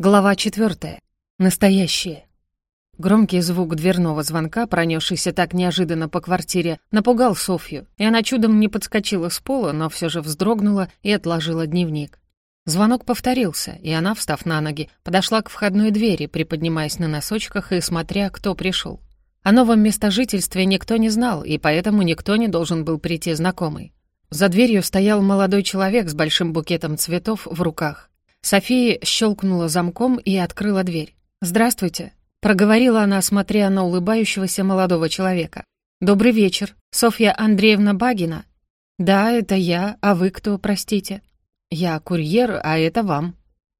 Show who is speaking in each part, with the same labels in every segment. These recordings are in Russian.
Speaker 1: Глава четвертая. Настоящее. Громкий звук дверного звонка, пронесшийся так неожиданно по квартире, напугал Софью, и она чудом не подскочила с пола, но все же вздрогнула и отложила дневник. Звонок повторился, и она, встав на ноги, подошла к входной двери, приподнимаясь на носочках и смотря, кто пришел. О новом местожительстве никто не знал, и поэтому никто не должен был прийти знакомый. За дверью стоял молодой человек с большим букетом цветов в руках. София щелкнула замком и открыла дверь. «Здравствуйте», — проговорила она, смотря на улыбающегося молодого человека. «Добрый вечер. Софья Андреевна Багина?» «Да, это я. А вы кто, простите?» «Я курьер, а это вам».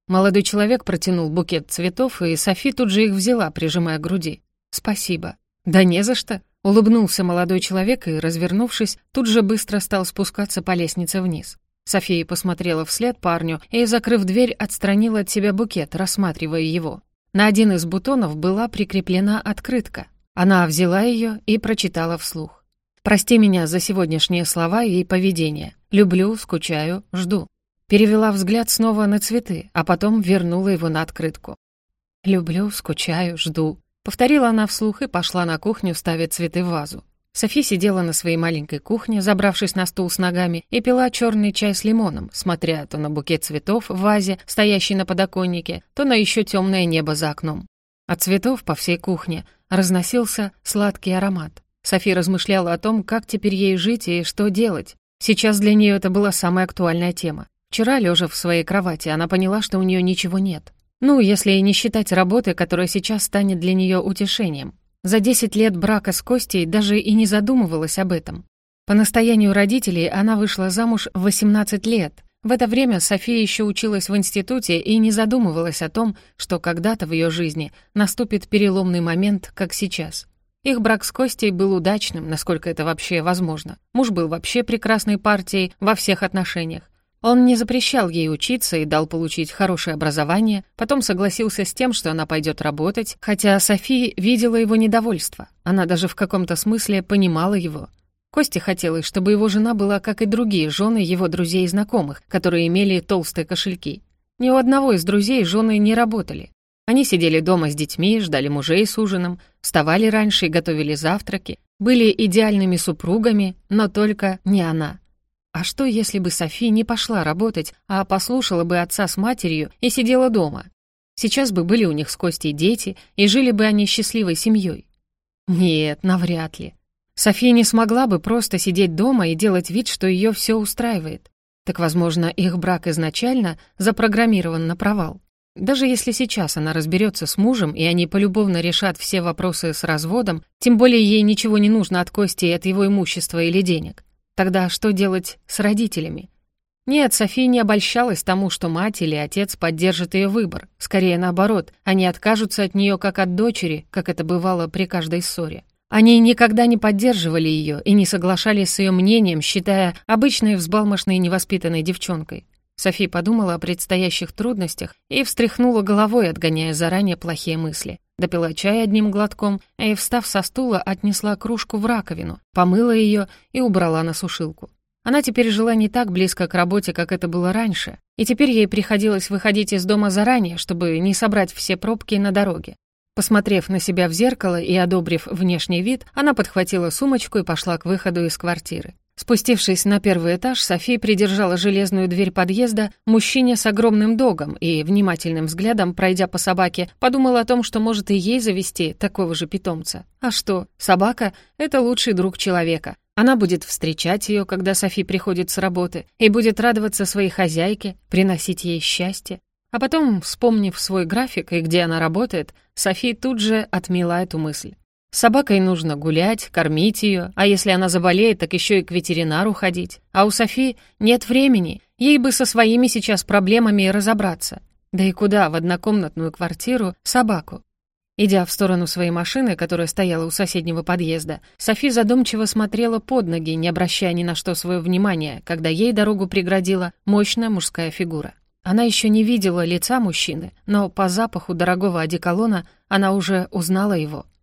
Speaker 1: Молодой человек протянул букет цветов, и Софи тут же их взяла, прижимая к груди. «Спасибо». «Да не за что», — улыбнулся молодой человек и, развернувшись, тут же быстро стал спускаться по лестнице вниз. София посмотрела вслед парню и, закрыв дверь, отстранила от себя букет, рассматривая его. На один из бутонов была прикреплена открытка. Она взяла ее и прочитала вслух. «Прости меня за сегодняшние слова и поведение. Люблю, скучаю, жду». Перевела взгляд снова на цветы, а потом вернула его на открытку. «Люблю, скучаю, жду», — повторила она вслух и пошла на кухню ставить цветы в вазу. Софи сидела на своей маленькой кухне, забравшись на стул с ногами, и пила черный чай с лимоном, смотря то на букет цветов в вазе, стоящий на подоконнике, то на еще темное небо за окном. От цветов по всей кухне разносился сладкий аромат. Софи размышляла о том, как теперь ей жить и что делать. Сейчас для нее это была самая актуальная тема. Вчера, лежа в своей кровати, она поняла, что у нее ничего нет. Ну, если и не считать работы, которая сейчас станет для нее утешением. За 10 лет брака с Костей даже и не задумывалась об этом. По настоянию родителей она вышла замуж в 18 лет. В это время София еще училась в институте и не задумывалась о том, что когда-то в ее жизни наступит переломный момент, как сейчас. Их брак с Костей был удачным, насколько это вообще возможно. Муж был вообще прекрасной партией во всех отношениях. Он не запрещал ей учиться и дал получить хорошее образование, потом согласился с тем, что она пойдет работать, хотя София видела его недовольство. Она даже в каком-то смысле понимала его. Косте хотелось, чтобы его жена была, как и другие жены его друзей и знакомых, которые имели толстые кошельки. Ни у одного из друзей жены не работали. Они сидели дома с детьми, ждали мужей с ужином, вставали раньше и готовили завтраки, были идеальными супругами, но только не она. А что, если бы Софи не пошла работать, а послушала бы отца с матерью и сидела дома? Сейчас бы были у них с Костей дети, и жили бы они счастливой семьей. Нет, навряд ли. София не смогла бы просто сидеть дома и делать вид, что ее все устраивает. Так, возможно, их брак изначально запрограммирован на провал. Даже если сейчас она разберется с мужем, и они полюбовно решат все вопросы с разводом, тем более ей ничего не нужно от Кости и от его имущества или денег. Тогда что делать с родителями? Нет, София не обольщалась тому, что мать или отец поддержат ее выбор. Скорее наоборот, они откажутся от нее как от дочери, как это бывало при каждой ссоре. Они никогда не поддерживали ее и не соглашались с ее мнением, считая обычной взбалмошной невоспитанной девчонкой. София подумала о предстоящих трудностях и встряхнула головой, отгоняя заранее плохие мысли. Допила чай одним глотком, и, встав со стула, отнесла кружку в раковину, помыла ее и убрала на сушилку. Она теперь жила не так близко к работе, как это было раньше, и теперь ей приходилось выходить из дома заранее, чтобы не собрать все пробки на дороге. Посмотрев на себя в зеркало и одобрив внешний вид, она подхватила сумочку и пошла к выходу из квартиры. Спустившись на первый этаж, София придержала железную дверь подъезда мужчине с огромным догом и, внимательным взглядом, пройдя по собаке, подумала о том, что может и ей завести такого же питомца. А что, собака — это лучший друг человека. Она будет встречать ее, когда Софи приходит с работы, и будет радоваться своей хозяйке, приносить ей счастье. А потом, вспомнив свой график и где она работает, Софи тут же отмела эту мысль. С собакой нужно гулять, кормить ее, а если она заболеет, так еще и к ветеринару ходить. А у Софи нет времени, ей бы со своими сейчас проблемами разобраться. Да и куда в однокомнатную квартиру собаку? Идя в сторону своей машины, которая стояла у соседнего подъезда, Софи задумчиво смотрела под ноги, не обращая ни на что свое внимание, когда ей дорогу преградила мощная мужская фигура. Она еще не видела лица мужчины, но по запаху дорогого одеколона она уже узнала его —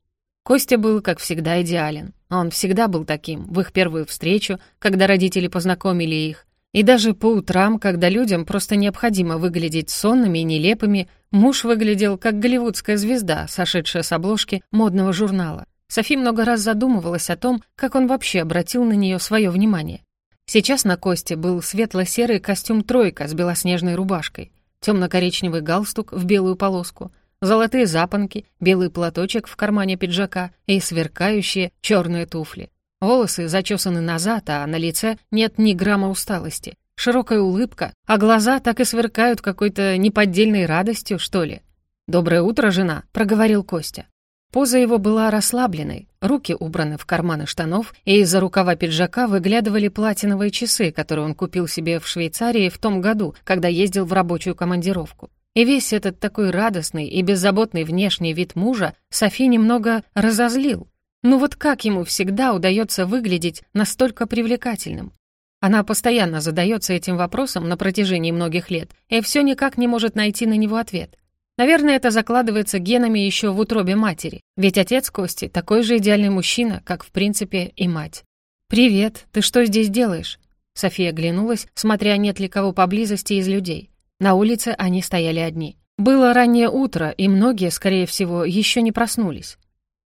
Speaker 1: Костя был, как всегда, идеален. Он всегда был таким, в их первую встречу, когда родители познакомили их, И даже по утрам, когда людям просто необходимо выглядеть сонными и нелепыми, муж выглядел как голливудская звезда, сошедшая с обложки модного журнала. Софи много раз задумывалась о том, как он вообще обратил на нее свое внимание. Сейчас на Косте был светло-серый костюм «тройка» с белоснежной рубашкой, темно-коричневый галстук в белую полоску, золотые запонки, белый платочек в кармане пиджака и сверкающие черные туфли. Волосы зачесаны назад, а на лице нет ни грамма усталости. Широкая улыбка, а глаза так и сверкают какой-то неподдельной радостью, что ли. «Доброе утро, жена», — проговорил Костя. Поза его была расслабленной, руки убраны в карманы штанов, и из-за рукава пиджака выглядывали платиновые часы, которые он купил себе в Швейцарии в том году, когда ездил в рабочую командировку. И весь этот такой радостный и беззаботный внешний вид мужа Софи немного разозлил. Ну вот как ему всегда удается выглядеть настолько привлекательным? Она постоянно задается этим вопросом на протяжении многих лет и все никак не может найти на него ответ. Наверное, это закладывается генами еще в утробе матери, ведь отец Кости такой же идеальный мужчина, как в принципе и мать. «Привет, ты что здесь делаешь?» София оглянулась, смотря нет ли кого поблизости из людей. На улице они стояли одни. Было раннее утро, и многие, скорее всего, еще не проснулись.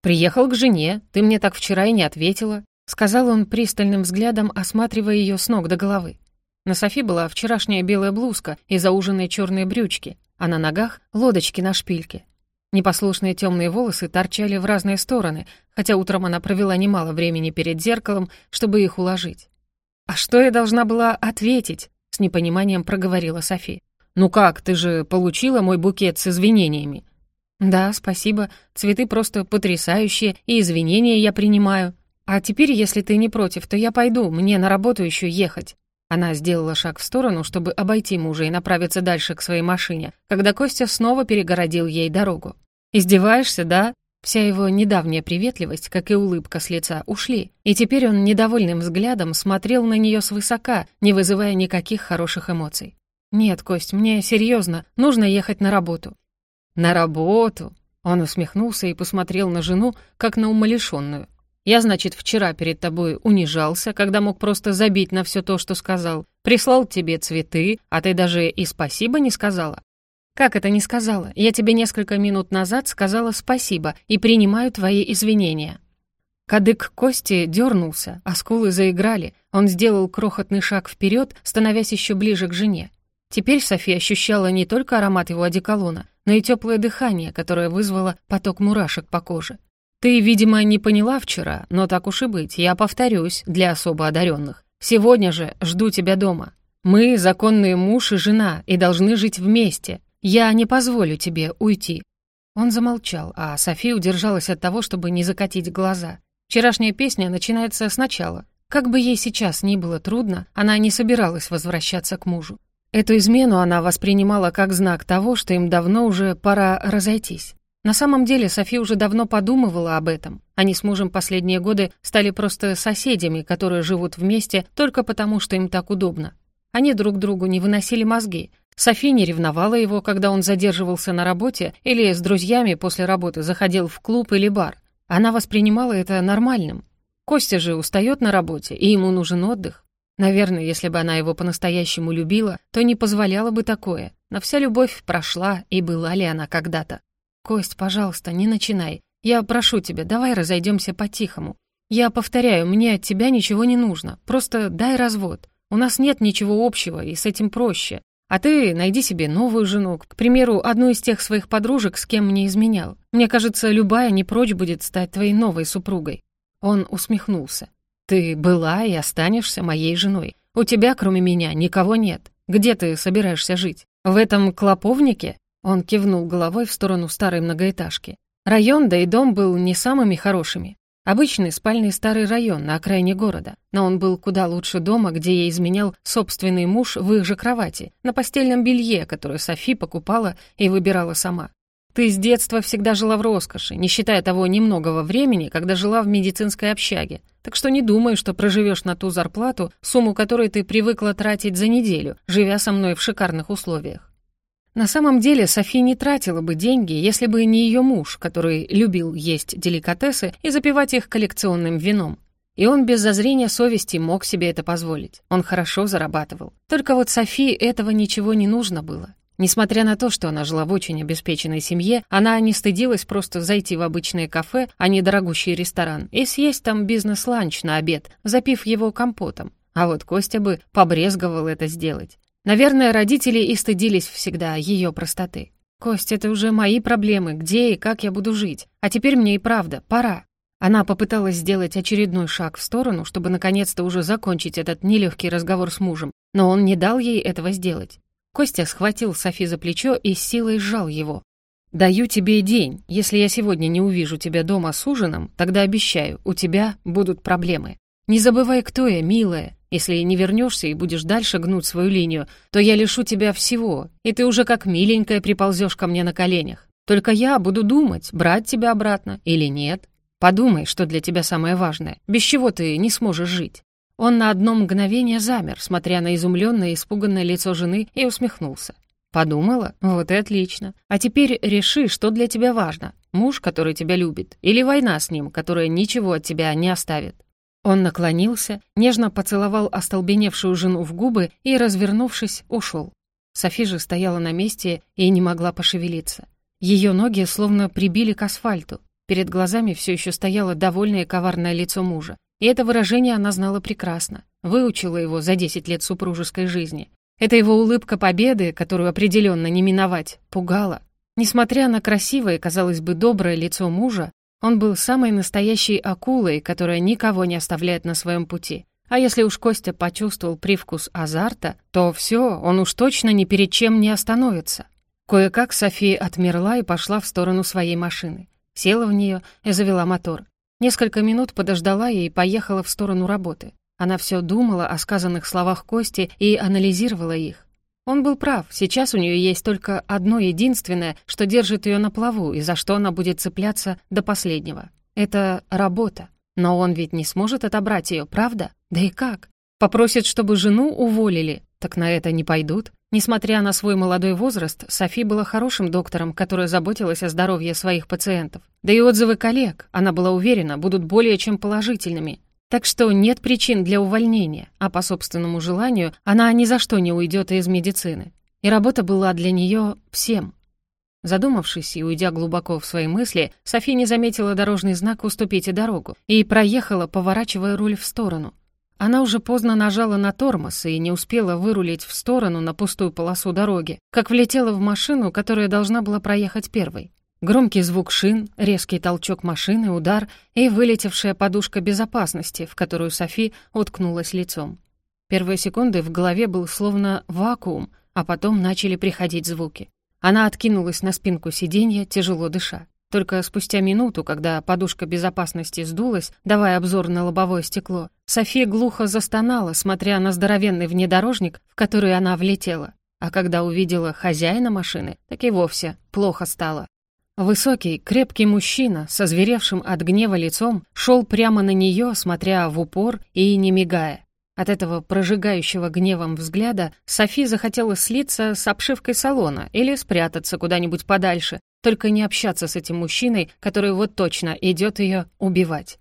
Speaker 1: «Приехал к жене, ты мне так вчера и не ответила», сказал он пристальным взглядом, осматривая ее с ног до головы. На Софи была вчерашняя белая блузка и зауженные черные брючки, а на ногах — лодочки на шпильке. Непослушные темные волосы торчали в разные стороны, хотя утром она провела немало времени перед зеркалом, чтобы их уложить. «А что я должна была ответить?» — с непониманием проговорила Софи. «Ну как, ты же получила мой букет с извинениями?» «Да, спасибо. Цветы просто потрясающие, и извинения я принимаю. А теперь, если ты не против, то я пойду, мне на работу еще ехать». Она сделала шаг в сторону, чтобы обойти мужа и направиться дальше к своей машине, когда Костя снова перегородил ей дорогу. «Издеваешься, да?» Вся его недавняя приветливость, как и улыбка с лица, ушли, и теперь он недовольным взглядом смотрел на нее свысока, не вызывая никаких хороших эмоций. «Нет, Кость, мне серьезно, нужно ехать на работу». «На работу?» Он усмехнулся и посмотрел на жену, как на умалишенную. Я, значит, вчера перед тобой унижался, когда мог просто забить на все то, что сказал. Прислал тебе цветы, а ты даже и спасибо не сказала. Как это не сказала? Я тебе несколько минут назад сказала спасибо и принимаю твои извинения. Кадык Кости дернулся, а скулы заиграли. Он сделал крохотный шаг вперед, становясь еще ближе к жене. Теперь София ощущала не только аромат его одеколона, но и теплое дыхание, которое вызвало поток мурашек по коже. Ты, видимо, не поняла вчера, но так уж и быть, я повторюсь для особо одаренных. Сегодня же жду тебя дома. Мы законные муж и жена и должны жить вместе. Я не позволю тебе уйти». Он замолчал, а София удержалась от того, чтобы не закатить глаза. Вчерашняя песня начинается сначала. Как бы ей сейчас ни было трудно, она не собиралась возвращаться к мужу. Эту измену она воспринимала как знак того, что им давно уже пора разойтись. На самом деле Софи уже давно подумывала об этом. Они с мужем последние годы стали просто соседями, которые живут вместе только потому, что им так удобно. Они друг другу не выносили мозги. Софи не ревновала его, когда он задерживался на работе или с друзьями после работы заходил в клуб или бар. Она воспринимала это нормальным. Костя же устает на работе, и ему нужен отдых. Наверное, если бы она его по-настоящему любила, то не позволяла бы такое. Но вся любовь прошла, и была ли она когда-то. «Кость, пожалуйста, не начинай. Я прошу тебя, давай разойдемся по-тихому. Я повторяю, мне от тебя ничего не нужно. Просто дай развод. У нас нет ничего общего, и с этим проще. А ты найди себе новую жену, к примеру, одну из тех своих подружек, с кем мне изменял. Мне кажется, любая не прочь будет стать твоей новой супругой». Он усмехнулся. «Ты была и останешься моей женой. У тебя, кроме меня, никого нет. Где ты собираешься жить? В этом клоповнике? Он кивнул головой в сторону старой многоэтажки. Район, да и дом был не самыми хорошими. Обычный спальный старый район на окраине города, но он был куда лучше дома, где ей изменял собственный муж в их же кровати, на постельном белье, которое Софи покупала и выбирала сама. Ты с детства всегда жила в роскоши, не считая того немногого времени, когда жила в медицинской общаге. Так что не думай, что проживешь на ту зарплату, сумму которой ты привыкла тратить за неделю, живя со мной в шикарных условиях. На самом деле Софи не тратила бы деньги, если бы не ее муж, который любил есть деликатесы и запивать их коллекционным вином. И он без зазрения совести мог себе это позволить. Он хорошо зарабатывал. Только вот Софии этого ничего не нужно было. Несмотря на то, что она жила в очень обеспеченной семье, она не стыдилась просто зайти в обычное кафе, а не дорогущий ресторан, и съесть там бизнес-ланч на обед, запив его компотом. А вот Костя бы побрезговал это сделать. Наверное, родители и стыдились всегда ее простоты. «Кость, это уже мои проблемы, где и как я буду жить. А теперь мне и правда, пора». Она попыталась сделать очередной шаг в сторону, чтобы наконец-то уже закончить этот нелегкий разговор с мужем, но он не дал ей этого сделать. Костя схватил Софи за плечо и с силой сжал его. «Даю тебе день. Если я сегодня не увижу тебя дома с ужином, тогда обещаю, у тебя будут проблемы. Не забывай, кто я, милая. Если не вернешься и будешь дальше гнуть свою линию, то я лишу тебя всего, и ты уже как миленькая приползешь ко мне на коленях. Только я буду думать, брать тебя обратно или нет. Подумай, что для тебя самое важное, без чего ты не сможешь жить». Он на одно мгновение замер, смотря на изумленное и испуганное лицо жены, и усмехнулся. «Подумала? Вот и отлично. А теперь реши, что для тебя важно. Муж, который тебя любит, или война с ним, которая ничего от тебя не оставит?» Он наклонился, нежно поцеловал остолбеневшую жену в губы и, развернувшись, ушел. Софи же стояла на месте и не могла пошевелиться. Ее ноги словно прибили к асфальту. Перед глазами все еще стояло довольное и коварное лицо мужа. И это выражение она знала прекрасно. Выучила его за 10 лет супружеской жизни. Это его улыбка победы, которую определенно не миновать, пугала. Несмотря на красивое, казалось бы, доброе лицо мужа, он был самой настоящей акулой, которая никого не оставляет на своем пути. А если уж Костя почувствовал привкус азарта, то все, он уж точно ни перед чем не остановится. Кое-как София отмерла и пошла в сторону своей машины. Села в нее и завела мотор. Несколько минут подождала и поехала в сторону работы. Она все думала о сказанных словах Кости и анализировала их. Он был прав, сейчас у нее есть только одно единственное, что держит ее на плаву и за что она будет цепляться до последнего. Это работа. Но он ведь не сможет отобрать ее, правда? Да и как? Попросит, чтобы жену уволили, так на это не пойдут. Несмотря на свой молодой возраст, Софи была хорошим доктором, которая заботилась о здоровье своих пациентов. Да и отзывы коллег, она была уверена, будут более чем положительными. Так что нет причин для увольнения, а по собственному желанию она ни за что не уйдет из медицины. И работа была для нее всем. Задумавшись и уйдя глубоко в свои мысли, София не заметила дорожный знак «Уступите дорогу» и проехала, поворачивая руль в сторону. Она уже поздно нажала на тормоз и не успела вырулить в сторону на пустую полосу дороги, как влетела в машину, которая должна была проехать первой. Громкий звук шин, резкий толчок машины, удар и вылетевшая подушка безопасности, в которую Софи уткнулась лицом. Первые секунды в голове был словно вакуум, а потом начали приходить звуки. Она откинулась на спинку сиденья, тяжело дыша. Только спустя минуту, когда подушка безопасности сдулась, давая обзор на лобовое стекло, София глухо застонала, смотря на здоровенный внедорожник, в который она влетела. А когда увидела хозяина машины, так и вовсе плохо стало. Высокий, крепкий мужчина со зверевшим от гнева лицом шел прямо на нее, смотря в упор и не мигая. От этого прожигающего гневом взгляда Софи захотела слиться с обшивкой салона или спрятаться куда-нибудь подальше, только не общаться с этим мужчиной, который вот точно идет ее убивать.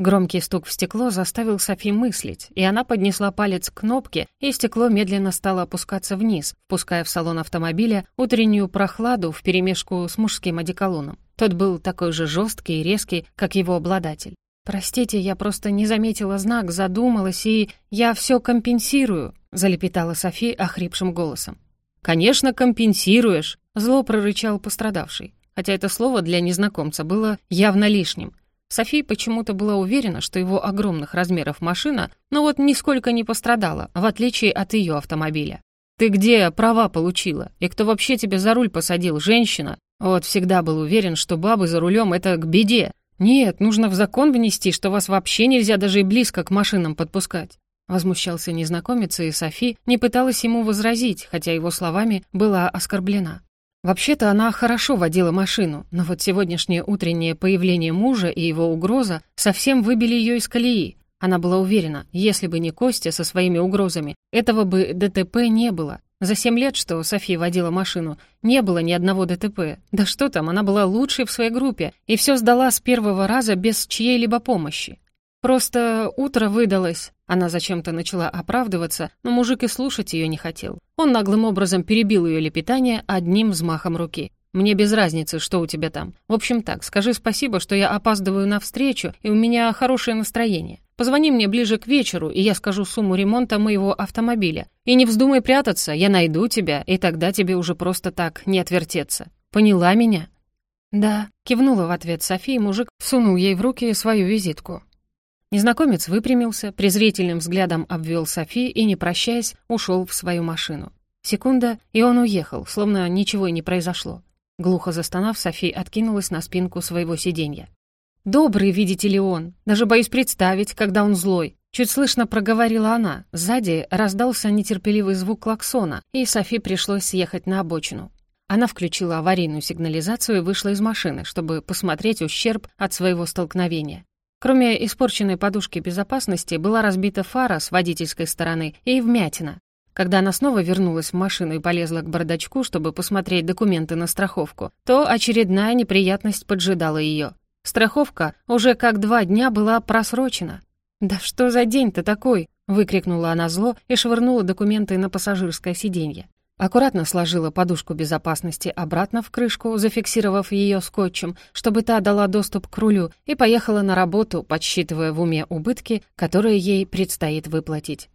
Speaker 1: Громкий стук в стекло заставил Софи мыслить, и она поднесла палец к кнопке, и стекло медленно стало опускаться вниз, впуская в салон автомобиля утреннюю прохладу вперемешку с мужским одеколоном. Тот был такой же жесткий и резкий, как его обладатель. «Простите, я просто не заметила знак, задумалась, и я все компенсирую», залепетала Софи охрипшим голосом. «Конечно, компенсируешь», зло прорычал пострадавший, хотя это слово для незнакомца было явно лишним. София почему-то была уверена, что его огромных размеров машина, ну вот нисколько не пострадала, в отличие от ее автомобиля. «Ты где права получила? И кто вообще тебя за руль посадил, женщина?» Вот всегда был уверен, что бабы за рулем — это к беде. Нет, нужно в закон внести, что вас вообще нельзя даже и близко к машинам подпускать. Возмущался незнакомец, и Софи не пыталась ему возразить, хотя его словами была оскорблена. Вообще-то она хорошо водила машину, но вот сегодняшнее утреннее появление мужа и его угроза совсем выбили ее из колеи. Она была уверена, если бы не Костя со своими угрозами, этого бы ДТП не было. За семь лет, что София водила машину, не было ни одного ДТП. Да что там, она была лучшей в своей группе и все сдала с первого раза без чьей-либо помощи. Просто утро выдалось». Она зачем-то начала оправдываться, но мужик и слушать ее не хотел. Он наглым образом перебил ее лепетание одним взмахом руки. «Мне без разницы, что у тебя там. В общем так, скажи спасибо, что я опаздываю на встречу, и у меня хорошее настроение. Позвони мне ближе к вечеру, и я скажу сумму ремонта моего автомобиля. И не вздумай прятаться, я найду тебя, и тогда тебе уже просто так не отвертеться. Поняла меня?» «Да», — кивнула в ответ София, мужик всунул ей в руки свою визитку. Незнакомец выпрямился, презрительным взглядом обвел Софи и, не прощаясь, ушел в свою машину. Секунда, и он уехал, словно ничего и не произошло. Глухо застонав, Софи откинулась на спинку своего сиденья. «Добрый, видите ли он. Даже боюсь представить, когда он злой». Чуть слышно проговорила она. Сзади раздался нетерпеливый звук клаксона, и Софи пришлось съехать на обочину. Она включила аварийную сигнализацию и вышла из машины, чтобы посмотреть ущерб от своего столкновения. Кроме испорченной подушки безопасности, была разбита фара с водительской стороны и вмятина. Когда она снова вернулась в машину и полезла к бардачку, чтобы посмотреть документы на страховку, то очередная неприятность поджидала ее. Страховка уже как два дня была просрочена. «Да что за день-то такой?» — выкрикнула она зло и швырнула документы на пассажирское сиденье. Аккуратно сложила подушку безопасности обратно в крышку, зафиксировав ее скотчем, чтобы та дала доступ к рулю, и поехала на работу, подсчитывая в уме убытки, которые ей предстоит выплатить.